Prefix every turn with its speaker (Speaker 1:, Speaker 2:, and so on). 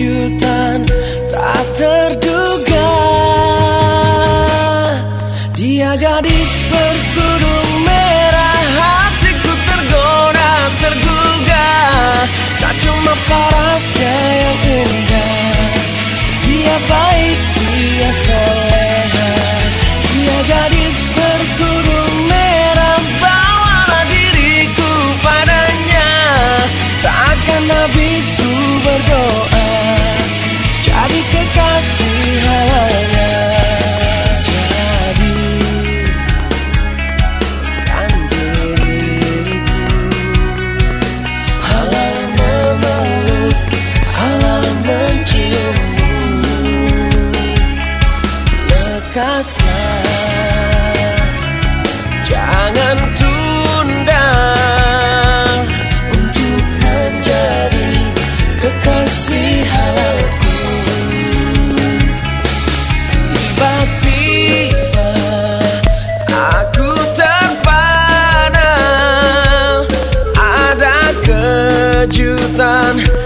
Speaker 1: kejutan tak terduga. Dia gadis berkerudung merah Hatiku tergoda, tergugah. Tak cuma parasnya yang indah. Dia baik, dia soleha. Dia gadis Jangan tunda Untuk menjadi kekasih halalku. Tiba-tiba aku terpana Ada kejutan.